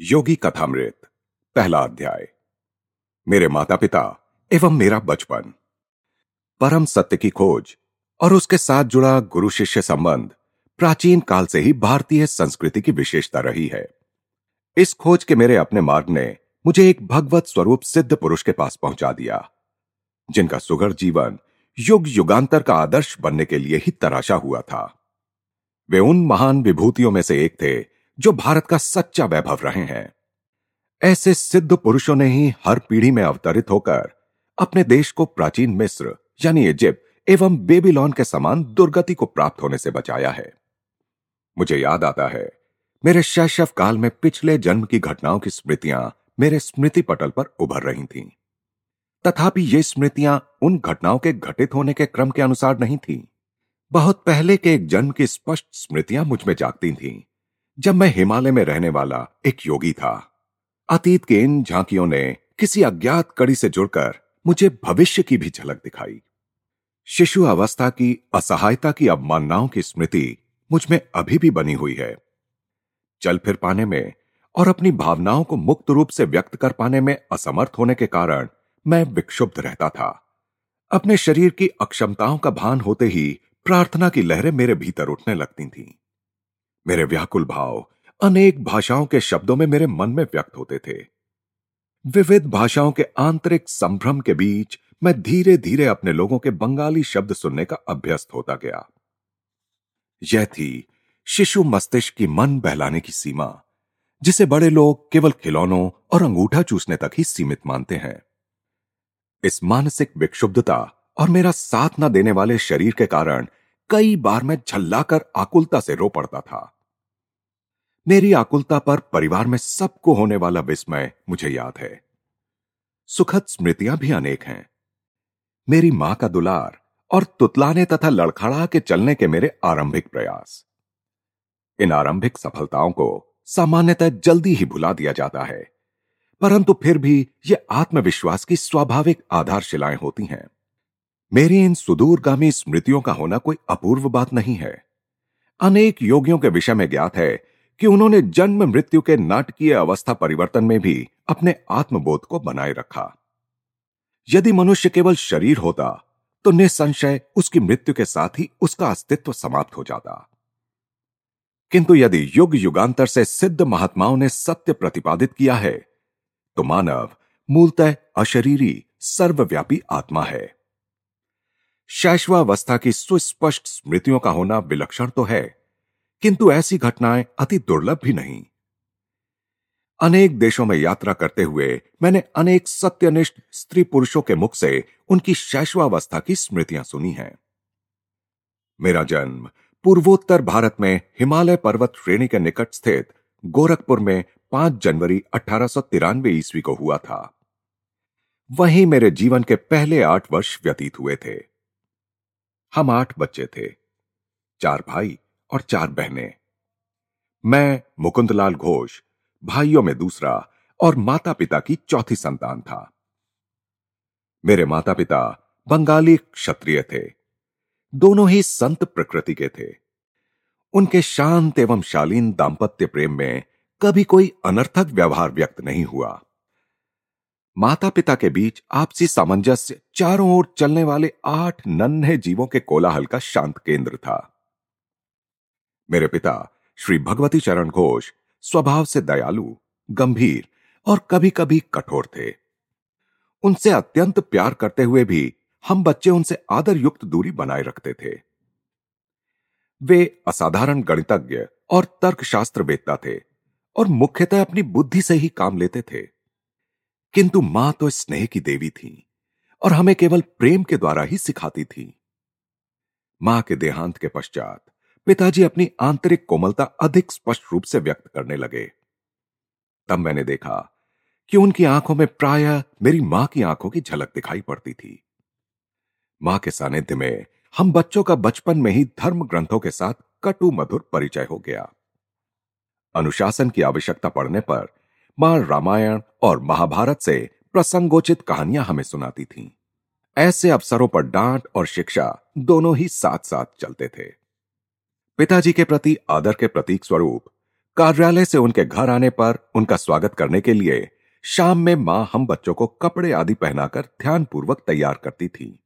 योगी कथामृत, पहला अध्याय। मेरे माता पिता एवं मेरा बचपन। परम सत्य की खोज और उसके साथ जुड़ा गुरु शिष्य संबंध प्राचीन काल से ही भारतीय संस्कृति की विशेषता रही है। इस खोज के मेरे अपने मार्ग ने मुझे एक भगवत स्वरूप सिद्ध पुरुष के पास पहुँचा दिया, जिनका सुगर जीवन युग युगांतर का आदर्श बनने के लिए ही तराशा हुआ था। वे उन महान विभूतियों में से एक थे जो भारत का सच्चा वैभव रहे हैं ऐसे सिद्ध पुरुषों ने ही हर पीढ़ी में अवतरित होकर अपने देश को प्राचीन मिस्र, यानी इजिप्ट एवं बेबीलोन के समान दुर्गति को प्राप्त होने से बचाया है मुझे याद आता है, मेरे शैशव काल में पिछले जन्म की घटनाओं की स्मृतियाँ मेरे स्मृति पटल पर उभर रही थीं। तथापि ये स्मृतियाँ उन घटनाओं के घटित होने के क्रम के अनुसार नहीं थीं। बहुत पहले के एक जन्म की स्पष्ट स्मृतियाँ मुझमें जागती थीं जब मैं हिमालय में रहने वाला एक योगी था। अतीत के इन झांकियों ने किसी अज्ञात कड़ी से जुड़कर मुझे भविष्य की भी झलक दिखाई। शिशु अवस्था की असहायता की अवमाननाओं की स्मृति मुझमें अभी भी बनी हुई है। चल फिर पाने में और अपनी भावनाओं को मुक्त रूप से व्यक्त कर पाने में असमर्थ होने के कारण मैं विक्षुब्ध रहता था। अपने शरीर की अक्षमताओं का भान होते ही प्रार्थना की लहरें मेरे भीतर उठने लगती थीं। मेरे व्याकुल भाव अनेक भाषाओं के शब्दों में मेरे मन में व्यक्त होते थे। विविध भाषाओं के आंतरिक संभ्रम के बीच मैं धीरे धीरे अपने लोगों के बंगाली शब्द सुनने का अभ्यस्त होता गया। यह थी शिशु मस्तिष्क की मन बहलाने की सीमा, जिसे बड़े लोग केवल खिलौनों और अंगूठा चूसने तक ही सीमित मानते हैं। इस मानसिक विक्षुब्धता और मेरा साथ न देने वाले शरीर के कारण कई बार मैं झल्लाकर आकुलता से रो पड़ता था। मेरी आकुलता पर परिवार में सबको होने वाला विस्मय मुझे याद है। सुखद स्मृतियाँ भी अनेक हैं। मेरी माँ का दुलार और तुतलाने तथा लड़खड़ा के चलने के मेरे आरंभिक प्रयास। इन आरंभिक सफलताओं को सामान्यतः जल्दी ही भुला दिया जाता है, परंतु फिर भी ये आत्मविश्वास की स्वाभाविक आधारशिलाएँ होती हैं। मेरी इन सुदूरगामी स्मृतियों का होना कोई अपूर्व बात नहीं है। अनेक योगियों के विषय में ज्ञात है कि उन्होंने जन्म मृत्यु के नाटकीय अवस्था परिवर्तन में भी अपने आत्मबोध को बनाए रखा। यदि मनुष्य केवल शरीर होता तो निसंशय उसकी मृत्यु के साथ ही उसका अस्तित्व समाप्त हो जाता। किंतु यदि युग युगांतर से सिद्ध महात्माओं ने सत्य प्रतिपादित किया है तो मानव मूलतः अशरीरी सर्वव्यापी आत्मा है। शैशवावस्था की सुस्पष्ट स्मृतियों का होना विलक्षण तो है, किंतु ऐसी घटनाएँ अति दुर्लभ भी नहीं। अनेक देशों में यात्रा करते हुए मैंने अनेक सत्यनिष्ठ स्त्री पुरुषों के मुख से उनकी शैशवावस्था की स्मृतियाँ सुनी हैं। मेरा जन्म पूर्वोत्तर भारत में हिमालय पर्वत श्रेणी के निकट स्थित गोरखपुर में 5 जनवरी अठारह ईस्वी को हुआ था। वहीं मेरे जीवन के पहले आठ वर्ष व्यतीत हुए थे। हम आठ बच्चे थे, चार भाई और चार बहनें। मैं, मुकुंदलाल घोष, भाइयों में दूसरा और माता पिता की चौथी संतान था। मेरे माता पिता बंगाली क्षत्रिय थे। दोनों ही संत प्रकृति के थे। उनके शांत एवं शालीन दाम्पत्य प्रेम में कभी कोई अनर्थक व्यवहार व्यक्त नहीं हुआ। माता पिता के बीच आपसी सामंजस्य चारों ओर चलने वाले आठ नन्हे जीवों के कोलाहल का शांत केंद्र था। मेरे पिता, श्री भगवती चरण घोष, स्वभाव से दयालु, गंभीर और कभी कभी कठोर थे। उनसे अत्यंत प्यार करते हुए भी हम बच्चे उनसे आदर युक्त दूरी बनाए रखते थे। वे असाधारण गणितज्ञ और तर्कशास्त्र वेत्ता थे और मुख्यतः अपनी बुद्धि से ही काम लेते थे। किंतु माँ तो स्नेह की देवी थी, और हमें केवल प्रेम के द्वारा ही सिखाती थी। माँ के देहांत के पश्चात पिताजी अपनी आंतरिक कोमलता अधिक स्पष्ट रूप से व्यक्त करने लगे। तब मैंने देखा कि उनकी आँखों में प्राय मेरी माँ की आँखों की झलक दिखाई पड़ती थी। माँ के सानिध्य में हम बच्चों का बचपन में ही धर्म ग्रंथों के साथ कटु मधुर परिचय हो गया। अनुशासन की आवश्यकता पड़ने पर माँ रामायण और महाभारत से प्रसंगोचित कहानियाँ हमें सुनाती थीं। ऐसे अवसरों पर डांट और शिक्षा दोनों ही साथ साथ चलते थे पिताजी के प्रति आदर के प्रतीक स्वरूप, कार्यालय से उनके घर आने पर उनका स्वागत करने के लिए शाम में माँ हम बच्चों को कपड़े आदि पहनाकर ध्यानपूर्वक तैयार करती थी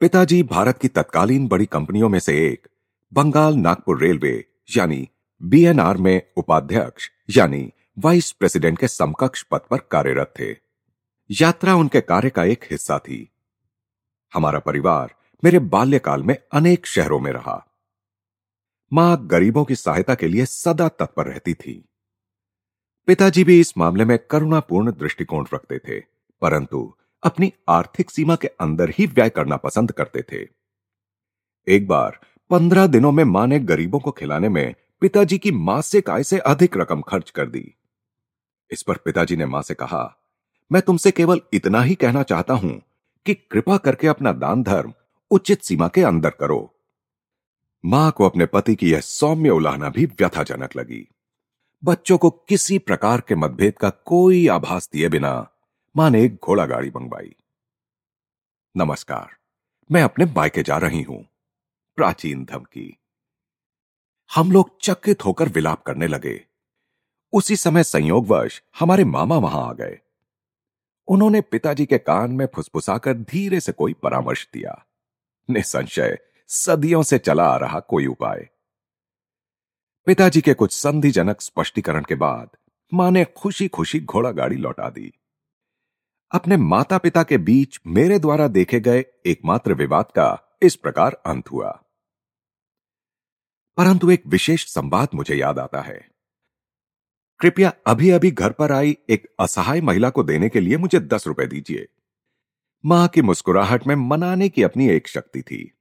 पिताजी भारत की तत्कालीन बड़ी कंपनियों में से एक, बंगाल नागपुर रेलवे, यानी बीएनआर में उपाध्यक्ष, यानी वाइस प्रेसिडेंट के समकक्ष पद पर कार्यरत थे। यात्रा उनके कार्य का एक हिस्सा थी। हमारा परिवार मेरे बाल्यकाल में अनेक शहरों में रहा। माँ गरीबों की सहायता के लिए सदा तत्पर रहती थी। पिताजी भी इस मामले में करुणापूर्ण दृष्टिकोण रखते थे, परंतु अपनी आर्थिक सीमा के अंदर ही व्यय करना पसंद करते थे। एक बार पंद्रह दिनों में माँ ने गरीबों को खिलाने में पिताजी की मासिक आय से अधिक रकम खर्च कर दी। इस पर पिताजी ने माँ से कहा, मैं तुमसे केवल इतना ही कहना चाहता हूँ कि कृपा करके अपना दान धर्म उचित सीमा के अंदर करो। माँ को अपने पति की यह सौम्य उलाहना भी व्यथाजनक लगी। बच्चों को किसी प्रकार के मतभेद का कोई आभास दिए बिना माँ ने एक घोड़ा गाड़ी मंगवाई। नमस्कार, मैं अपने बाइके जा रही हूँ। प्राचीन धमकी। हम लोग चकित होकर विलाप करने लगे। उसी समय संयोगवश हमारे मामा वहाँ आ गए। उन्होंने पिताजी के कान में फुसफुसाकर धीरे से कोई परामर्श दिया। निसंशय, सदियों से चला आ रहा कोई उपाय। पिताजी के कुछ संधिजनक स्पष्टीकरण के बाद माँ ने खुशी खुशी घोड़ा गाड़ी लौटा दी। अपने माता पिता के बीच मेरे द्वारा देखे गए एकमात्र विवाद का इस प्रकार अंत हुआ। परंतु एक विशेष संवाद मुझे याद आता है। कृपया अभी अभी घर पर आई एक असहाय महिला को देने के लिए मुझे दस रुपए दीजिए। माँ की मुस्कुराहट में मनाने की अपनी एक शक्ति थी।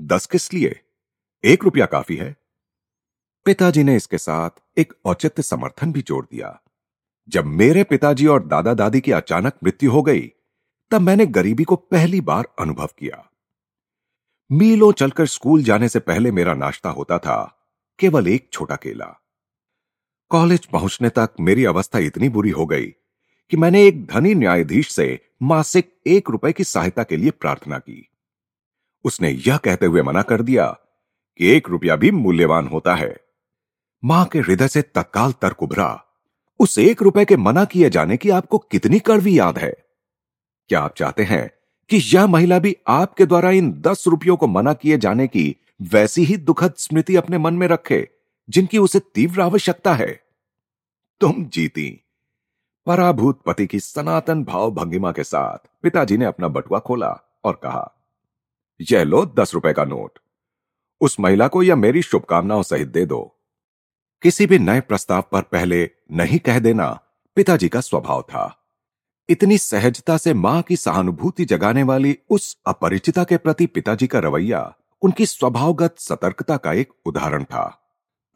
दस किस लिए? एक रुपया काफ़ी है। पिताजी ने इसके साथ एक औचित्य समर्थन भी जोड़ दिया। जब मेरे पिताजी और दादा दादी की अचानक मृत्यु हो गई, तब मैंने गरीबी को पहली बार अनुभव किया। मीलों चलकर स्कूल जाने से पहले मेरा नाश्ता होता था, केवल एक छोटा केला। कॉलेज पहुँचने तक मेरी अवस्था इतनी बुरी हो गई कि मैंने एक धनी न्यायाधीश से मासिक एक रुपए की सहायता के लिए प्रार्थना की। उसने यह कहते हुए मना कर दिया कि एक रुपया भी मूल्यवान होता है। माँ के हृदय से तत्काल तर्क उभरा। उस एक रुपए के मना किए जाने की आपको कितनी कड़वी याद है? क्या आप चाहते हैं कि यह महिला भी आपके द्वारा इन दस रुपयों को मना किए जाने की वैसी ही दुखद स्मृति अपने मन में रखे? जिनकी उसे तीव्र आवश्यकता है। तुम जीती। पराभूत पति की सनातन भाव भंगिमा के साथ पिताजी ने अपना बटुआ खोला और कहा, यह लो दस रुपए का नोट। उस महिला को यह मेरी शुभकामनाओं सहित दे दो। किसी भी नए प्रस्ताव पर पहले नहीं कह देना पिताजी का स्वभाव था। इतनी सहजता से माँ की सहानुभूति जगाने वाली उस अपरिचिता के प्रति पिताजी का रवैया उनकी स्वभावगत सतर्कता का एक उदाहरण था।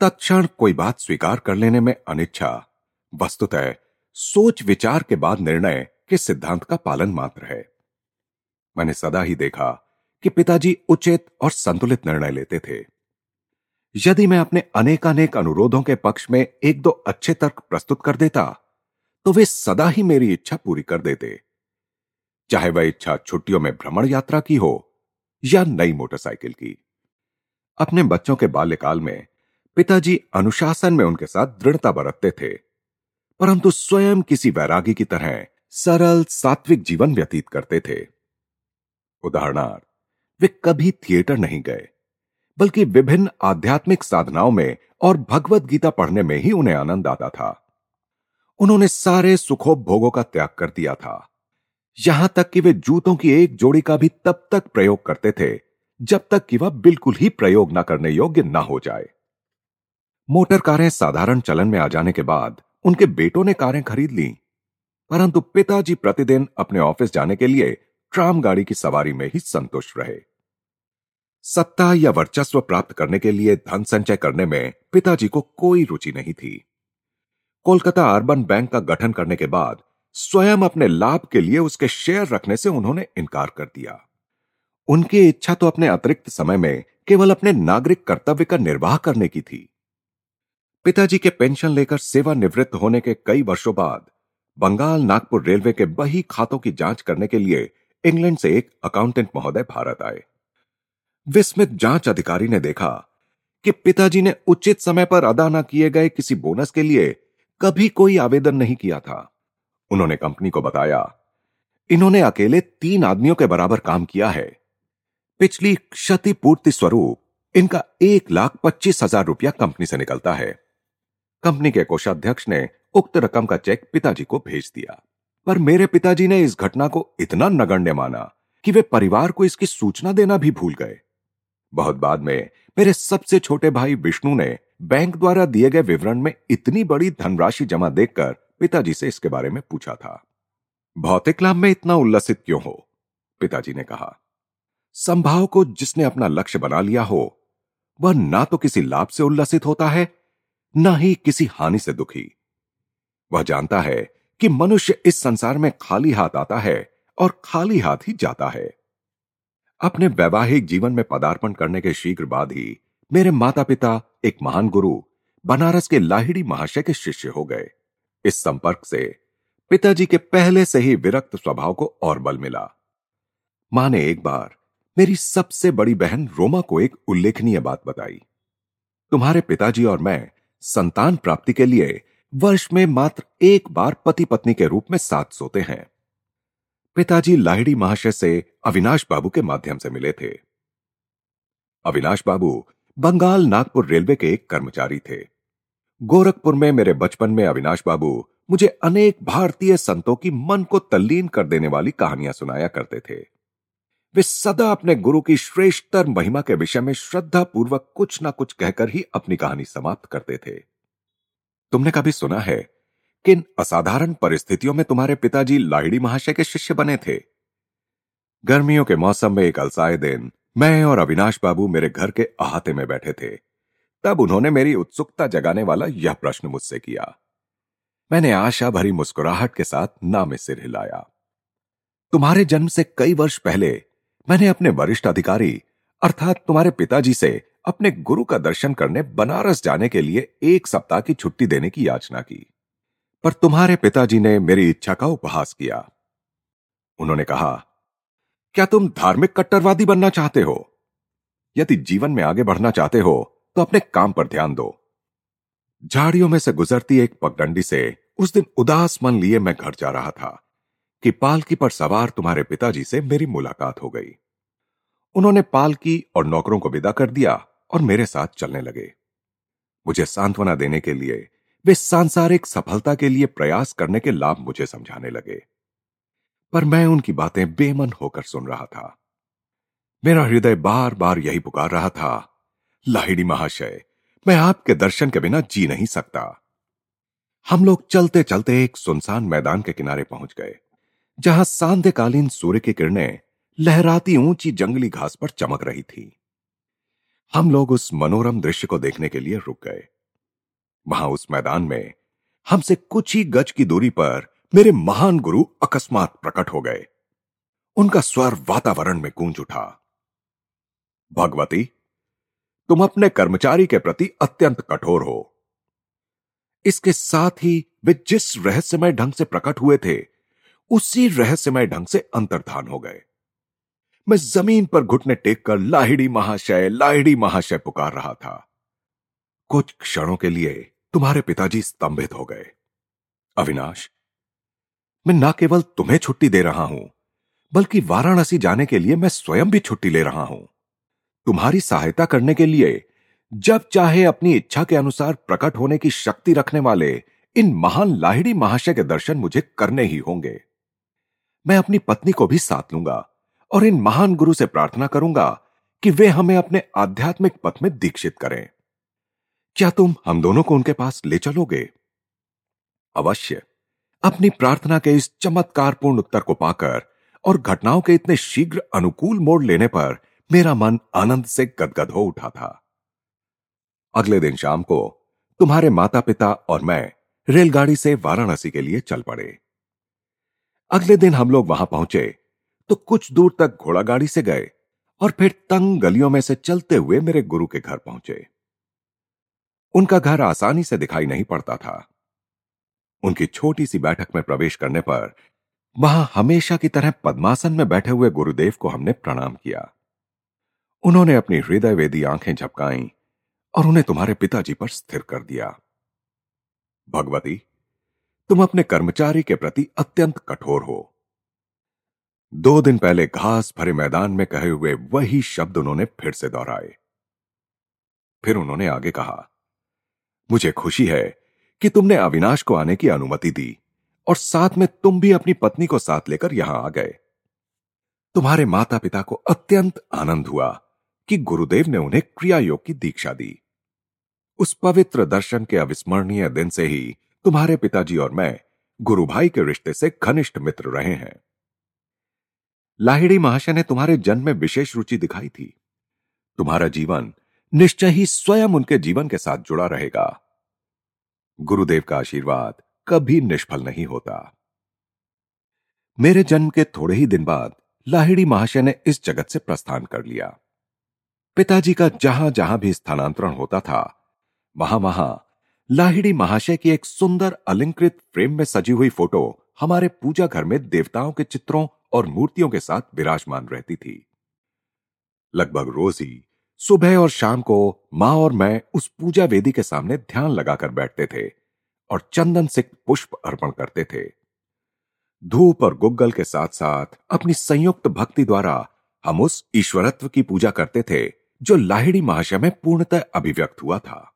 तत्क्षण कोई बात स्वीकार कर लेने में अनिच्छा। वस्तुतः सोच विचार के बाद निर्णय के सिद्धांत का पालन मात्र है। मैंने सदा ही देखा कि पिताजी उचित और संतुलित निर्णय लेते थे। यदि मैं अपने अनेकानेक अनुरोधों के पक्ष में एक दो अच्छे तर्क प्रस्तुत कर देता तो वे सदा ही मेरी इच्छा पूरी कर देते। चाहे वह इच्छा छुट्टियों में भ्रमण यात्रा की हो या नई मोटरसाइकिल की। अपने बच्चों के बाल्यकाल में पिताजी अनुशासन में उनके साथ दृढ़ता बरतते थे, परंतु स्वयं किसी वैरागी की तरह सरल सात्विक जीवन व्यतीत करते थे। उदाहरणार्थ, वे कभी थिएटर नहीं गए, बल्कि विभिन्न आध्यात्मिक साधनाओं में और भगवत गीता पढ़ने में ही उन्हें आनंद आता था। उन्होंने सारे सुखोपभोगों का त्याग कर दिया था। यहाँ तक कि वे जूतों की एक जोड़ी का भी तब तक प्रयोग करते थे, जब तक कि वह बिल्कुल ही प्रयोग न करने योग्य ना हो जाए। मोटर कारें साधारण चलन में आ जाने के बाद उनके बेटों ने कारें खरीद ली। परंतु पिताजी प्रतिदिन अपने ऑफ़िस जाने के लिए ट्राम गाड़ी की सवारी में ही संतुष्ट रहे। सत्ता या वर्चस्व प्राप्त करने के लिए धन संचय करने में पिताजी को कोई रुचि नहीं थी। कोलकाता अर्बन बैंक का गठन करने के बाद स्वयं अपने लाभ के लिए उसके शेयर रखने से उन्होंने इनकार कर दिया। उनकी इच्छा तो अपने अतिरिक्त समय में केवल अपने नागरिक कर्तव्य का निर्वाह करने की थी। पिताजी के पेंशन लेकर सेवानिवृत्त होने के कई वर्षों बाद, बंगाल नागपुर रेलवे के बही खातों की जाँच करने के लिए इंग्लैंड से एक अकाउंटेंट महोदय भारत आए। विस्मित जाँच अधिकारी ने देखा कि पिताजी ने उचित समय पर अदा न किए गए किसी बोनस के लिए कभी कोई आवेदन नहीं किया था। उन्होंने कंपनी को बताया, इन्होंने अकेले तीन आदमियों के बराबर काम किया है। पिछली क्षतिपूर्ति स्वरूप इनका एक लाख पच्चीस हज़ार रुपया कंपनी से निकलता है। कंपनी के कोषाध्यक्ष ने उक्त रकम का चेक पिताजी को भेज दिया। पर मेरे पिताजी ने इस घटना को इतना नगण्य माना कि वे परिवार को इसकी सूचना देना भी भूल गए। बहुत बाद में मेरे सबसे छोटे भाई विष्णु ने बैंक द्वारा दिए गए विवरण में इतनी बड़ी धनराशि जमा देखकर पिताजी से इसके बारे में पूछा था। भौतिक लाभ में इतना उल्लसित क्यों हो? पिताजी ने कहा, संभाव को जिसने अपना लक्ष्य बना लिया हो, वह ना तो किसी लाभ से उल्लसित होता है ना ही किसी हानि से दुखी। वह जानता है कि मनुष्य इस संसार में खाली हाथ आता है और खाली हाथ ही जाता है। अपने वैवाहिक जीवन में पदार्पण करने के शीघ्र बाद ही मेरे माता पिता एक महान गुरु बनारस के लाहिड़ी महाशय के शिष्य हो गए। इस संपर्क से पिताजी के पहले से ही विरक्त स्वभाव को और बल मिला। माँ ने एक बार मेरी सबसे बड़ी बहन रोमा को एक उल्लेखनीय बात बताई। तुम्हारे पिताजी और मैं संतान प्राप्ति के लिए वर्ष में मात्र एक बार पति पत्नी के रूप में साथ सोते हैं। पिताजी लाहिड़ी महाशय से अविनाश बाबू के माध्यम से मिले थे। अविनाश बाबू बंगाल नागपुर रेलवे के एक कर्मचारी थे। गोरखपुर में मेरे बचपन में अविनाश बाबू मुझे अनेक भारतीय संतों की मन को तल्लीन कर देने वाली कहानियाँ सुनाया करते थे। वे सदा अपने गुरु की श्रेष्ठतर महिमा के विषय में श्रद्धा पूर्वक कुछ ना कुछ कहकर ही अपनी कहानी समाप्त करते थे। तुमने कभी सुना है किन असाधारण परिस्थितियों में तुम्हारे पिताजी लाहिड़ी महाशय के शिष्य बने थे? गर्मियों के मौसम में एक अलसाए दिन मैं और अविनाश बाबू मेरे घर के अहाते में बैठे थे। तब उन्होंने मेरी उत्सुकता जगाने वाला यह प्रश्न मुझसे किया। मैंने आशा भरी मुस्कुराहट के साथ नामे सिर हिलाया। तुम्हारे जन्म से कई वर्ष पहले मैंने अपने वरिष्ठ अधिकारी, अर्थात तुम्हारे पिताजी से, अपने गुरु का दर्शन करने बनारस जाने के लिए एक सप्ताह की छुट्टी देने की याचना की। पर तुम्हारे पिताजी ने मेरी इच्छा का उपहास किया। उन्होंने कहा, क्या तुम धार्मिक कट्टरवादी बनना चाहते हो? यदि जीवन में आगे बढ़ना चाहते हो तो अपने काम पर ध्यान दो। झाड़ियों में से गुजरती एक पगडंडी से उस दिन उदास मन लिए मैं घर जा रहा था। कि पालकी पर सवार तुम्हारे पिताजी से मेरी मुलाकात हो गई। उन्होंने पालकी और नौकरों को विदा कर दिया और मेरे साथ चलने लगे। मुझे सांत्वना देने के लिए, वे सांसारिक सफलता के लिए प्रयास करने के लाभ मुझे समझाने लगे। पर मैं उनकी बातें बेमन होकर सुन रहा था। मेरा हृदय बार बार यही पुकार रहा था, लाहिड़ी महाशय, मैं आपके दर्शन के बिना जी नहीं सकता। हम लोग चलते चलते एक सुनसान मैदान के किनारे पहुँच गए। जहाँ सांध्यकालीन सूर्य की किरणें लहराती ऊँची जंगली घास पर चमक रही थी। हम लोग उस मनोरम दृश्य को देखने के लिए रुक गए। वहाँ उस मैदान में हमसे कुछ ही गज की दूरी पर मेरे महान गुरु अकस्मात प्रकट हो गए। उनका स्वर वातावरण में गूंज उठा। भगवती, तुम अपने कर्मचारी के प्रति अत्यंत कठोर हो। इसके साथ ही वे जिस रहस्यमय ढंग से प्रकट हुए थे उसी रहस्यमय ढंग से अंतर्धान हो गए। मैं ज़मीन पर घुटने टेक कर लाहिड़ी महाशय लाहिड़ी महाशय पुकार रहा था। कुछ क्षणों के लिए तुम्हारे पिताजी स्तंभित हो गए। अविनाश, मैं न केवल तुम्हें छुट्टी दे रहा हूँ, बल्कि वाराणसी जाने के लिए मैं स्वयं भी छुट्टी ले रहा हूँ। तुम्हारी सहायता करने के लिए जब चाहे अपनी इच्छा के अनुसार प्रकट होने की शक्ति रखने वाले इन महान लाहिड़ी महाशय के दर्शन मुझे करने ही होंगे। मैं अपनी पत्नी को भी साथ लूँगा और इन महान गुरु से प्रार्थना करूँगा कि वे हमें अपने आध्यात्मिक पथ में दीक्षित करें। क्या तुम हम दोनों को उनके पास ले चलोगे? अवश्य। अपनी प्रार्थना के इस चमत्कारपूर्ण उत्तर को पाकर और घटनाओं के इतने शीघ्र अनुकूल मोड़ लेने पर मेरा मन आनंद से गदगद हो उठा था। अगले दिन शाम को तुम्हारे माता पिता और मैं रेलगाड़ी से वाराणसी के लिए चल पड़े। अगले दिन हम लोग वहाँ पहुँचे तो कुछ दूर तक घोड़ा गाड़ी से गए और फिर तंग गलियों में से चलते हुए मेरे गुरु के घर पहुँचे। उनका घर आसानी से दिखाई नहीं पड़ता था। उनकी छोटी सी बैठक में प्रवेश करने पर वहाँ हमेशा की तरह पद्मासन में बैठे हुए गुरुदेव को हमने प्रणाम किया। उन्होंने अपनी हृदय वेदी आँखें झपकाई और उन्हें तुम्हारे पिताजी पर स्थिर कर दिया। भगवती तुम अपने कर्मचारी के प्रति अत्यंत कठोर हो। दो दिन पहले घास भरे मैदान में कहे हुए वही शब्द उन्होंने फिर से दोहराए। फिर उन्होंने आगे कहा, मुझे खुशी है कि तुमने अविनाश को आने की अनुमति दी और साथ में तुम भी अपनी पत्नी को साथ लेकर यहाँ आ गए। तुम्हारे माता पिता को अत्यंत आनंद हुआ कि गुरुदेव ने उन्हें क्रिया योग की दीक्षा दी। उस पवित्र दर्शन के अविस्मरणीय दिन से ही तुम्हारे पिताजी और मैं गुरु भाई के रिश्ते से घनिष्ठ मित्र रहे हैं। लाहिड़ी महाशय ने तुम्हारे जन्म में विशेष रुचि दिखाई थी। तुम्हारा जीवन निश्चय ही स्वयं उनके जीवन के साथ जुड़ा रहेगा। गुरुदेव का आशीर्वाद कभी निष्फल नहीं होता। मेरे जन्म के थोड़े ही दिन बाद लाहिड़ी महाशय ने इस जगत से प्रस्थान कर लिया। पिताजी का जहाँ जहाँ भी स्थानांतरण होता था वहाँ वहाँ लाहिड़ी महाशय की एक सुंदर अलंकृत फ्रेम में सजी हुई फ़ोटो हमारे पूजा घर में देवताओं के चित्रों और मूर्तियों के साथ विराजमान रहती थी। लगभग रोज ही सुबह और शाम को माँ और मैं उस पूजा वेदी के सामने ध्यान लगाकर बैठते थे और चंदन सिक्त पुष्प अर्पण करते थे। धूप और गुग्गल के साथ साथ अपनी संयुक्त भक्ति द्वारा हम उस ईश्वरत्व की पूजा करते थे जो लाहिड़ी महाशय में पूर्णतः अभिव्यक्त हुआ था।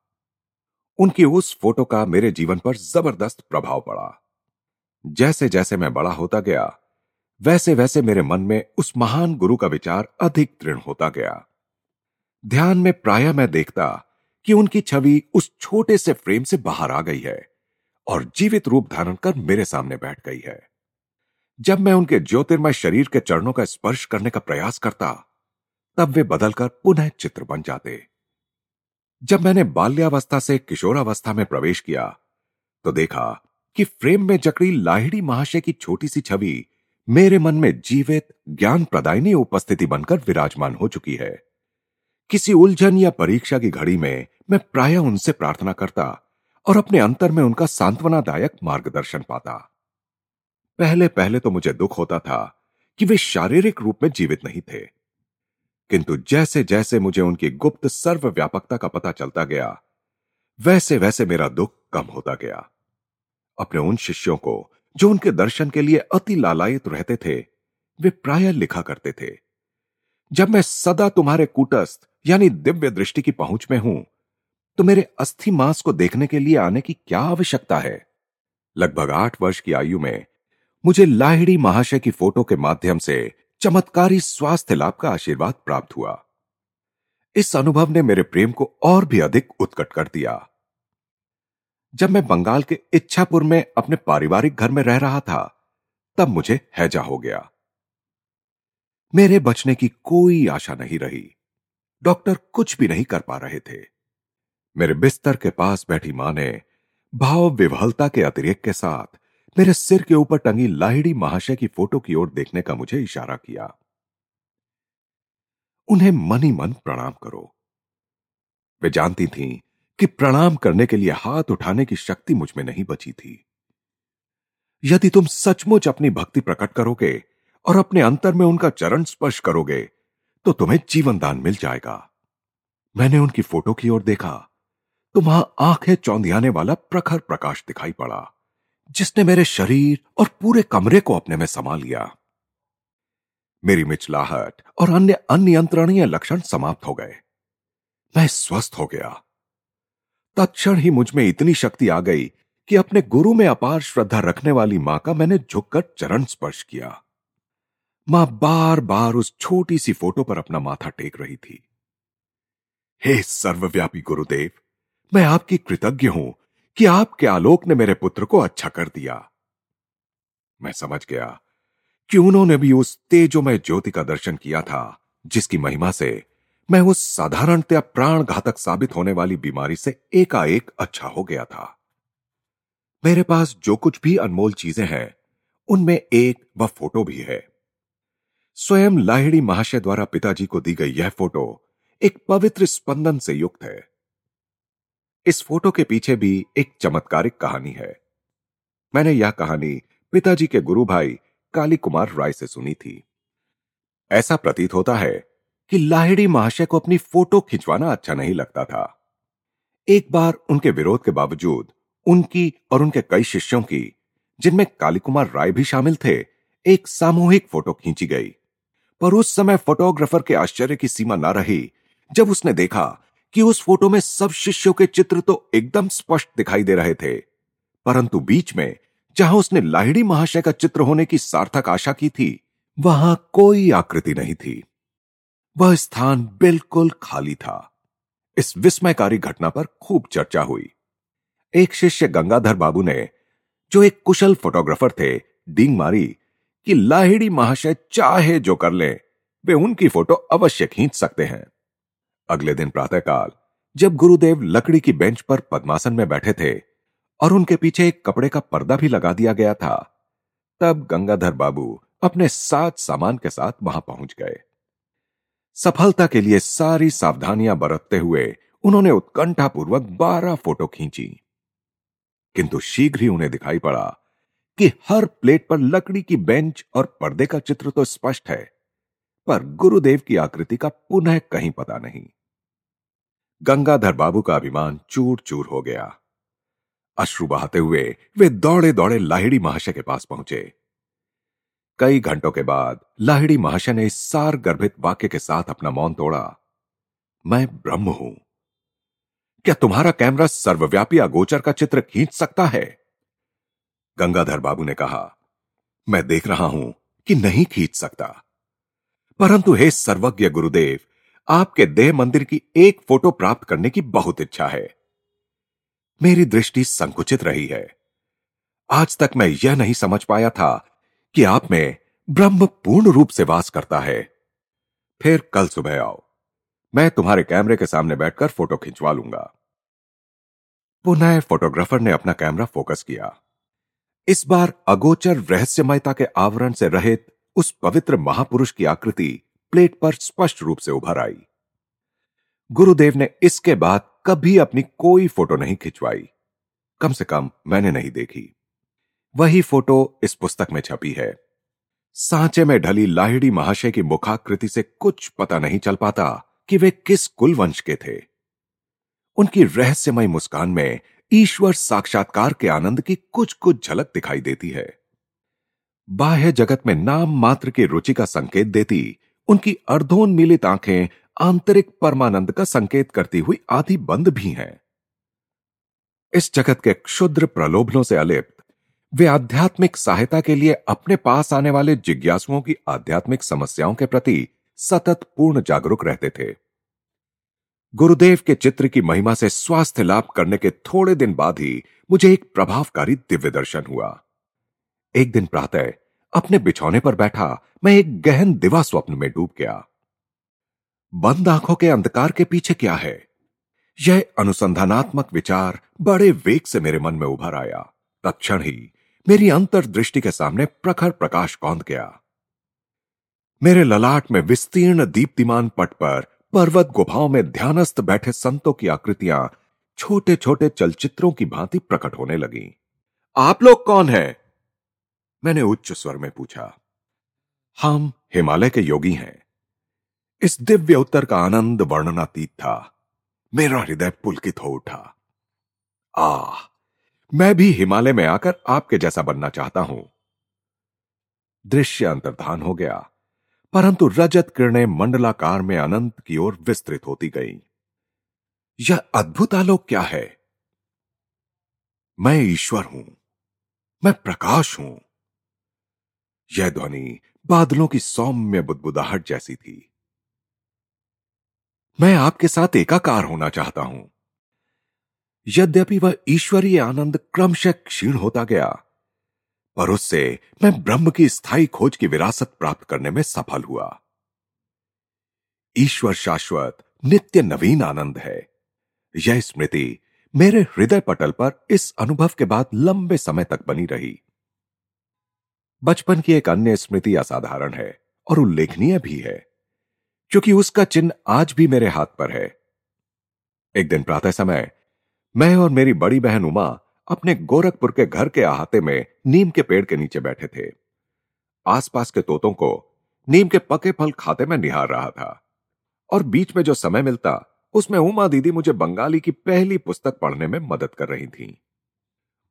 उनकी उस फ़ोटो का मेरे जीवन पर ज़बरदस्त प्रभाव पड़ा। जैसे जैसे मैं बड़ा होता गया वैसे वैसे मेरे मन में उस महान गुरु का विचार अधिक दृढ़ होता गया। ध्यान में प्राय मैं देखता कि उनकी छवि उस छोटे से फ्रेम से बाहर आ गई है और जीवित रूप धारण कर मेरे सामने बैठ गई है। जब मैं उनके ज्योतिर्मय शरीर के चरणों का स्पर्श करने का प्रयास करता, तब वे बदलकर पुनः चित्र बन जाते। जब मैंने बाल्यावस्था से किशोरावस्था में प्रवेश किया तो देखा कि फ्रेम में जकड़ी लाहिड़ी महाशय की छोटी सी छवि मेरे मन में जीवित ज्ञान प्रदायनी उपस्थिति बनकर विराजमान हो चुकी है। किसी उलझन या परीक्षा की घड़ी में मैं प्राय उनसे प्रार्थना करता और अपने अंतर में उनका सांत्वनादायक मार्गदर्शन पाता। पहले पहले तो मुझे दुख होता था कि वे शारीरिक रूप में जीवित नहीं थे। किंतु जैसे जैसे मुझे उनकी गुप्त सर्वव्यापकता का पता चलता गया वैसे वैसे मेरा दुख कम होता गया। अपने उन शिष्यों को, जो उनके दर्शन के लिए अति लालायित रहते थे, वे प्राय लिखा करते थे। जब मैं सदा तुम्हारे कूटस्थ, यानी दिव्य दृष्टि की पहुँच में हूँ तो मेरे अस्थि मांस को देखने के लिए आने की क्या आवश्यकता है? लगभग आठ वर्ष की आयु में, मुझे लाहिड़ी महाशय की फ़ोटो के माध्यम से चमत्कारी स्वास्थ्य लाभ का आशीर्वाद प्राप्त हुआ। इस अनुभव ने मेरे प्रेम को और भी अधिक उत्कट कर दिया। जब मैं बंगाल के इच्छापुर में अपने पारिवारिक घर में रह रहा था, तब मुझे हैजा हो गया। मेरे बचने की कोई आशा नहीं रही। डॉक्टर कुछ भी नहीं कर पा रहे थे। मेरे बिस्तर के पास बैठी माँ ने भाव विवहलता के अतिरिक्त के साथ मेरे सिर के ऊपर टंगी लाहिड़ी महाशय की फ़ोटो की ओर देखने का मुझे इशारा किया। उन्हें मन ही मन प्रणाम करो। वे जानती थीं कि प्रणाम करने के लिए हाथ उठाने की शक्ति मुझमें नहीं बची थी। यदि तुम सचमुच अपनी भक्ति प्रकट करोगे और अपने अंतर में उनका चरण स्पर्श करोगे तो तुम्हें जीवन दान मिल जाएगा। मैंने उनकी फ़ोटो की ओर देखा तो वहाँ आँखें चौंधियाने वाला प्रखर प्रकाश दिखाई पड़ा। जिसने मेरे शरीर और पूरे कमरे को अपने में समा लिया। मेरी मिचलाहट और अन्य अनियंत्रणीय लक्षण समाप्त हो गए। मैं स्वस्थ हो गया। तत्क्षण ही मुझमें इतनी शक्ति आ गई कि अपने गुरु में अपार श्रद्धा रखने वाली माँ का मैंने झुककर चरण स्पर्श किया। माँ बार बार उस छोटी सी फ़ोटो पर अपना माथा टेक रही थी। हे सर्वव्यापी गुरुदेव, मैं आपकी कृतज्ञ हूँ कि आपके आलोक ने मेरे पुत्र को अच्छा कर दिया। मैं समझ गया कि उन्होंने भी उस तेजोमय ज्योति का दर्शन किया था, जिसकी महिमा से मैं उस साधारणतया प्राण घातक साबित होने वाली बीमारी से एकाएक अच्छा हो गया था। मेरे पास जो कुछ भी अनमोल चीज़ें हैं, उनमें एक व फ़ोटो भी है। स्वयं लाहिड़ी महाशय द्वारा पिताजी को दी गई यह फ़ोटो एक पवित्र स्पंदन से युक्त है। इस फ़ोटो के पीछे भी एक चमत्कारिक कहानी है। मैंने यह कहानी पिताजी के गुरु भाई काली कुमार राय से सुनी थी। ऐसा प्रतीत होता है कि लाहिड़ी महाशय को अपनी फ़ोटो खिंचवाना अच्छा नहीं लगता था। एक बार उनके विरोध के बावजूद उनकी और उनके कई शिष्यों की, जिनमें काली कुमार राय भी शामिल थे, एक सामूहिक फ़ोटो खींची गई। पर उस समय फोटोग्राफर के आश्चर्य की सीमा न रही जब उसने देखा कि उस फ़ोटो में सब शिष्यों के चित्र तो एकदम स्पष्ट दिखाई दे रहे थे। परंतु बीच में, जहाँ उसने लाहिड़ी महाशय का चित्र होने की सार्थक आशा की थी, वहाँ कोई आकृति नहीं थी। वह स्थान बिल्कुल खाली था। इस विस्मयकारी घटना पर खूब चर्चा हुई। एक शिष्य गंगाधर बाबू ने, जो एक कुशल फोटोग्राफर थे, डींग मारी कि लाहिड़ी महाशय चाहे जो कर ले, वे उनकी फ़ोटो अवश्य खींच सकते हैं। अगले दिन प्रातःकाल, जब गुरुदेव लकड़ी की बेंच पर पद्मासन में बैठे थे और उनके पीछे एक कपड़े का पर्दा भी लगा दिया गया था, तब गंगाधर बाबू अपने सात सामान के साथ वहाँ पहुँच गए। सफलता के लिए सारी सावधानियाँ बरतते हुए उन्होंने उत्कंठापूर्वक बारह फ़ोटो खींची। किंतु शीघ्र ही उन्हें दिखाई पड़ा कि हर प्लेट पर लकड़ी की बेंच और पर्दे का चित्र तो स्पष्ट है। पर गुरुदेव की आकृति का पुनः कहीं पता नहीं। गंगाधर बाबू का अभिमान चूर चूर हो गया। अश्रु बहाते हुए वे दौड़े दौड़े लाहिड़ी महाशय के पास पहुँचे। कई घंटों के बाद लाहिड़ी महाशय ने इस सार गर्भित वाक्य के साथ अपना मौन तोड़ा। मैं ब्रह्म हूँ। क्या तुम्हारा कैमरा सर्वव्यापी अगोचर का चित्र खींच सकता है? गंगाधर बाबू ने कहा, मैं देख रहा हूँ कि नहीं खींच सकता। परंतु हे सर्वज्ञ गुरुदेव, आपके देह मंदिर की एक फ़ोटो प्राप्त करने की बहुत इच्छा है। मेरी दृष्टि संकुचित रही है। आज तक मैं यह नहीं समझ पाया था कि आप में ब्रह्म पूर्ण रूप से वास करता है। फिर कल सुबह आओ। मैं तुम्हारे कैमरे के सामने बैठकर फ़ोटो खिंचवा लूँगा। पुनः फोटोग्राफर ने अपना कैमरा फोकस किया। इस बार अगोचर रहस्यमयता के आवरण से रहित उस पवित्र महापुरुष की आकृति प्लेट पर स्पष्ट रूप से उभर आई। गुरुदेव ने इसके बाद कभी अपनी कोई फ़ोटो नहीं खिंचवाई। कम से कम मैंने नहीं देखी। वही फ़ोटो इस पुस्तक में छपी है। सांचे में ढली लाहिड़ी महाशय की मुखाकृति से कुछ पता नहीं चल पाता कि वे किस कुल वंश के थे। उनकी रहस्यमय मुस्कान में ईश्वर साक्षात्कार के आनंद की कुछ कुछ झलक दिखाई देती है। बाह्य जगत में नाम मात्र की रुचि का संकेत देती, उनकी अर्धोन्मीलित आँखें आंतरिक परमानंद का संकेत करती हुई आधी बंद भी हैं। इस जगत के क्षुद्र प्रलोभनों से अलिप्त, वे आध्यात्मिक सहायता के लिए अपने पास आने वाले जिज्ञासुओं की आध्यात्मिक समस्याओं के प्रति सतत पूर्ण जागरूक रहते थे। गुरुदेव के चित्र की महिमा से स्वास्थ्य लाभ करने के थोड़े दिन बाद ही मुझे एक प्रभावकारी दिव्य दर्शन हुआ। एक दिन प्रातः अपने बिछौने पर बैठा, मैं एक गहन दिवा स्वप्न में डूब गया। बंद आँखों के अंधकार के पीछे क्या है? यह अनुसंधानात्मक विचार बड़े वेग से मेरे मन में उभर आया। तत्क्षण ही मेरी अंतर्दृष्टि के सामने प्रखर प्रकाश कौंद गया। मेरे ललाट में विस्तीर्ण दीप्तिमान पट पर पर्वत गुफाओं में ध्यानस्थ बैठे संतों की आकृतियाँ छोटे छोटे चलचित्रों की भांति प्रकट होने लगी। आप लोग कौन हैं? मैंने उच्च स्वर में पूछा, हम हिमालय के योगी हैं। इस दिव्य उत्तर का आनंद वर्णनातीत था। मेरा हृदय पुलकित हो उठा। आ मैं भी हिमालय में आकर आपके जैसा बनना चाहता हूँ। दृश्य अंतर्धान हो गया, परंतु रजत किरणें मंडलाकार में अनंत की ओर विस्तृत होती गईं। यह अद्भुत आलोक क्या है? मैं ईश्वर हूँ, मैं प्रकाश हूँ। यह ध्वनि बादलों की सौम्य बुदबुदाहट जैसी थी। मैं आपके साथ एकाकार होना चाहता हूँ। यद्यपि वह ईश्वरीय आनंद क्रमशः क्षीण होता गया, पर उससे मैं ब्रह्म की स्थायी खोज की विरासत प्राप्त करने में सफल हुआ। ईश्वर शाश्वत, नित्य नवीन आनंद है। यह स्मृति मेरे हृदय पटल पर इस अनुभव के बाद लंबे समय तक बनी रही। बचपन की एक अन्य स्मृति असाधारण है और उल्लेखनीय भी है, क्योंकि उसका चिन्ह आज भी मेरे हाथ पर है। एक दिन प्रातः समय, मैं और मेरी बड़ी बहन उमा अपने गोरखपुर के घर के अहाते में नीम के पेड़ के नीचे बैठे थे। आसपास के तोतों को नीम के पके फल खाते में निहार रहा था और बीच में जो समय मिलता, उसमें उमा दीदी मुझे बंगाली की पहली पुस्तक पढ़ने में मदद कर रही थी।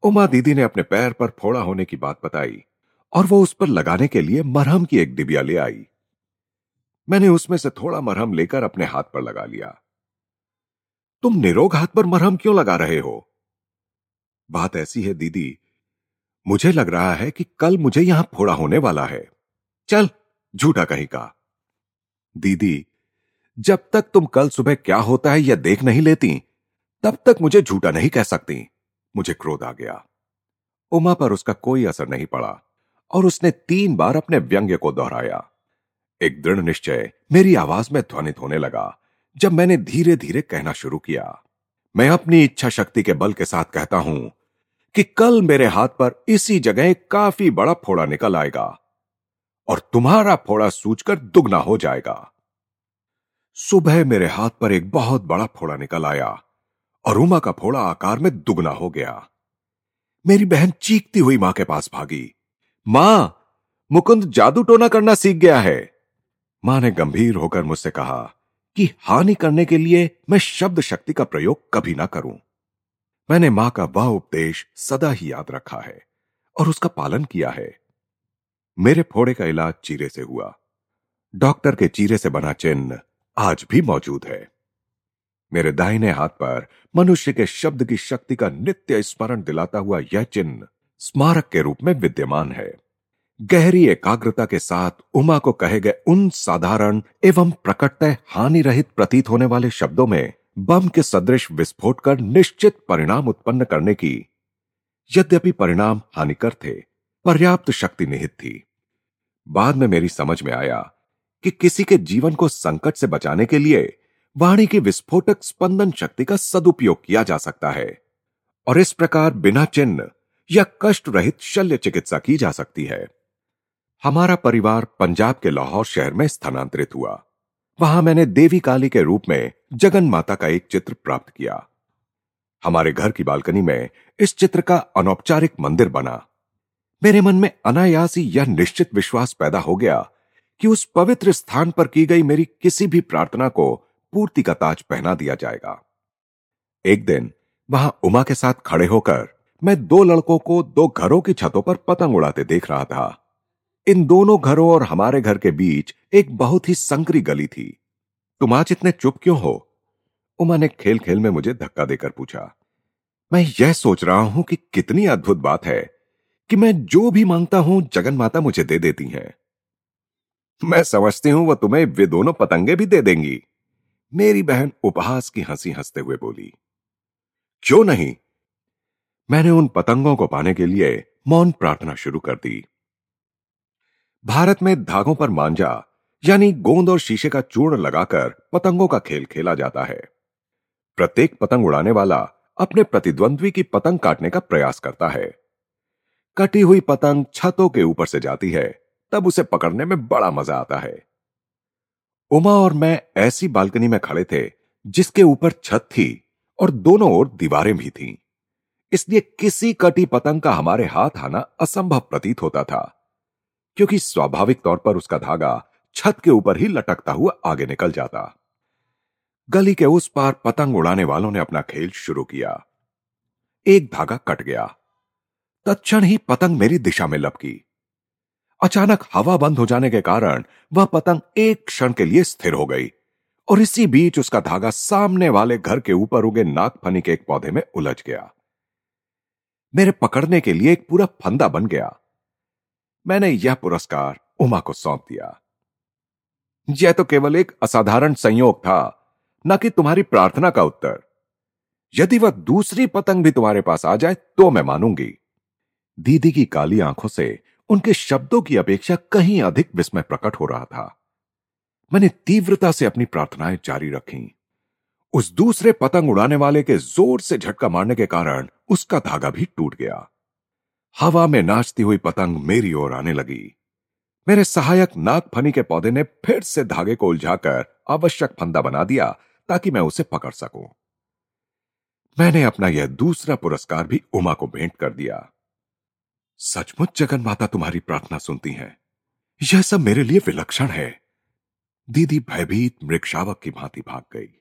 उमा दीदी ने अपने पैर पर फोड़ा होने की बात बताई और वो उस पर लगाने के लिए मरहम की एक डिबिया ले आई। मैंने उसमें से थोड़ा मरहम लेकर अपने हाथ पर लगा लिया। तुम निरोग हाथ पर मरहम क्यों लगा रहे हो? बात ऐसी है, दीदी। मुझे लग रहा है कि कल मुझे यहाँ फोड़ा होने वाला है। चल, झूठा कहीं का। दीदी, जब तक तुम कल सुबह क्या होता है यह देख नहीं लेती, तब तक मुझे झूठा नहीं कह सकती। मुझे क्रोध आ गया। उमा पर उसका कोई असर नहीं पड़ा। और उसने तीन बार अपने व्यंग्य को दोहराया। एक दृढ़ निश्चय मेरी आवाज़ में ध्वनित होने लगा, जब मैंने धीरे धीरे कहना शुरू किया। मैं अपनी इच्छा शक्ति के बल के साथ कहता हूँ कि कल मेरे हाथ पर इसी जगह काफ़ी बड़ा फोड़ा निकल आएगा और तुम्हारा फोड़ा सूचकर दुगना हो जाएगा। सुबह मेरे हाथ पर एक बहुत बड़ा फोड़ा निकल आया और उमा का फोड़ा आकार में दुगना हो गया। मेरी बहन चीखती हुई माँ के पास भागी। माँ, मुकुंद जादू टोना करना सीख गया है। माँ ने गंभीर होकर मुझसे कहा कि हानि करने के लिए मैं शब्द शक्ति का प्रयोग कभी ना करूँ। मैंने माँ का वह उपदेश सदा ही याद रखा है और उसका पालन किया है। मेरे फोड़े का इलाज चीरे से हुआ। डॉक्टर के चीरे से बना चिन्ह आज भी मौजूद है। मेरे दाहिने हाथ पर मनुष्य के शब्द की शक्ति का नित्य स्मरण दिलाता हुआ यह चिन्ह स्मारक के रूप में विद्यमान है। गहरी एकाग्रता के साथ उमा को कहे गए उन साधारण एवं प्रकटतः हानि रहित प्रतीत होने वाले शब्दों में बम के सदृश विस्फोट कर निश्चित परिणाम उत्पन्न करने की, यद्यपि परिणाम हानिकर थे, पर्याप्त शक्ति निहित थी। बाद में मेरी समझ में आया कि किसी के जीवन को संकट से बचाने के लिए वाणी की विस्फोटक स्पंदन शक्ति का सदुपयोग किया जा सकता है, और इस प्रकार बिना चिन्ह या कष्ट रहित शल्य चिकित्सा की जा सकती है। हमारा परिवार पंजाब के लाहौर शहर में स्थानांतरित हुआ। वहाँ मैंने देवी काली के रूप में जगन माता का एक चित्र प्राप्त किया। हमारे घर की बालकनी में इस चित्र का अनौपचारिक मंदिर बना। मेरे मन में अनायास ही यह निश्चित विश्वास पैदा हो गया कि उस पवित्र स्थान पर की गई मेरी किसी भी प्रार्थना को पूर्ति का ताज पहना दिया जाएगा। एक दिन वहाँ उमा के साथ खड़े होकर मैं दो लड़कों को दो घरों की छतों पर पतंग उड़ाते देख रहा था। इन दोनों घरों और हमारे घर के बीच एक बहुत ही संकरी गली थी। तुम आज इतने चुप क्यों हो? उमा ने खेल खेल में मुझे धक्का देकर पूछा। मैं यह सोच रहा हूँ कि कितनी अद्भुत बात है कि मैं जो भी माँगता हूँ, जगन माता मुझे दे देती हैं। मैं समझती हूँ वह तुम्हें वे दोनों पतंगे भी दे देंगी। मेरी बहन उपहास की हँसी हँसते हुए बोली, क्यों नहीं? मैंने उन पतंगों को पाने के लिए मौन प्रार्थना शुरू कर दी। भारत में धागों पर मांझा यानी गोंद और शीशे का चूर्ण लगाकर पतंगों का खेल खेला जाता है। प्रत्येक पतंग उड़ाने वाला अपने प्रतिद्वंद्वी की पतंग काटने का प्रयास करता है। कटी हुई पतंग छतों के ऊपर से जाती है, तब उसे पकड़ने में बड़ा मज़ा आता है। उमा और मैं ऐसी बालकनी में खड़े थे, जिसके ऊपर छत थी और दोनों ओर दीवारें भी थीं। इसलिए किसी कटी पतंग का हमारे हाथ आना असंभव प्रतीत होता था, क्योंकि स्वाभाविक तौर पर उसका धागा छत के ऊपर ही लटकता हुआ आगे निकल जाता। गली के उस पार पतंग उड़ाने वालों ने अपना खेल शुरू किया। एक धागा कट गया। तत्क्षण ही पतंग मेरी दिशा में लपकी। अचानक हवा बंद हो जाने के कारण वह पतंग एक क्षण के लिए स्थिर हो गई और इसी बीच उसका धागा सामने वाले घर के ऊपर उगे नागफनी के एक पौधे में उलझ गया। मेरे पकड़ने के लिए एक पूरा फंदा बन गया। मैंने यह पुरस्कार उमा को सौंप दिया। यह तो केवल एक असाधारण संयोग था, न कि तुम्हारी प्रार्थना का उत्तर। यदि वह दूसरी पतंग भी तुम्हारे पास आ जाए तो मैं मानूँगी। दीदी की काली आँखों से उनके शब्दों की अपेक्षा कहीं अधिक विस्मय प्रकट हो रहा था। मैंने तीव्रता से अपनी प्रार्थनाएँ जारी रखी। उस दूसरे पतंग उड़ाने वाले के ज़ोर से झटका मारने के कारण उसका धागा भी टूट गया। हवा में नाचती हुई पतंग मेरी ओर आने लगी। मेरे सहायक नागफनी के पौधे ने फिर से धागे को उलझाकर आवश्यक फंदा बना दिया ताकि मैं उसे पकड़ सकूँ। मैंने अपना यह दूसरा पुरस्कार भी उमा को भेंट कर दिया। सचमुच जगन माता तुम्हारी प्रार्थना सुनती हैं। यह सब मेरे लिए विलक्षण है। दीदी भयभीत मृक्षावक की भांति भाग गई।